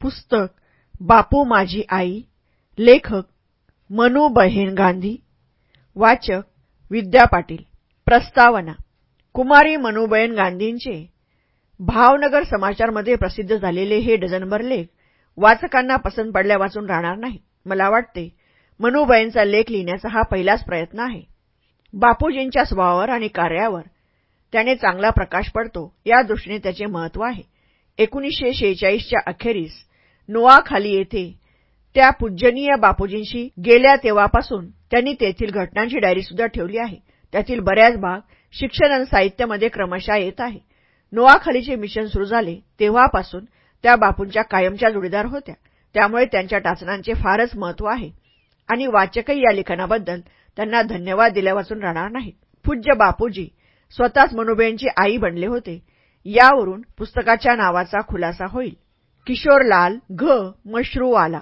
पुस्तक बापू माझी आई लेखक मनू बहेन गांधी वाचक विद्या पाटील प्रस्तावना कुमारी मनुबयन गांधींचे भावनगर समाचारमध्ये प्रसिद्ध झालेले हे डझनभर लेख वाचकांना पसंत पडल्या वाचून राहणार नाही. मला वाटते मनुबयनचा लेख लिहिण्याचा हा पहिलाच प्रयत्न आहे. बापूजींच्या स्वभावावर आणि कार्यावर त्याने चांगला प्रकाश पडतो या दृष्टीने त्याचे महत्त्व आहे. एकोणीसशे शेहेचाळीसच्या अखेरीस नोआखाली येथे. त्या पूजनीय बापूजींशी गेल्या तेव्हापासून त्यांनी तेथील घटनांची डायरीसुद्धा ठेवली आहे. त्यातील बऱ्याच भाग शिक्षण आणि साहित्यामध्ये क्रमशः येत आहे. नोआखालीचे मिशन सुरू झाले तेव्हापासून त्या बापूंच्या कायमच्या जोडीदार होत्या. त्यामुळे त्यांच्या टाचणांचे फारच महत्त्व आहे. आणि वाचकही या लिखाणाबद्दल त्यांना धन्यवाद दिल्या वाचून राहणार नाहीत. पूज्य बापूजी स्वतःच मनुबेंची आई बनले होते. यावरून पुस्तकाच्या नावाचा खुलासा होईल. किशोरलाल घ. मशरूवाला.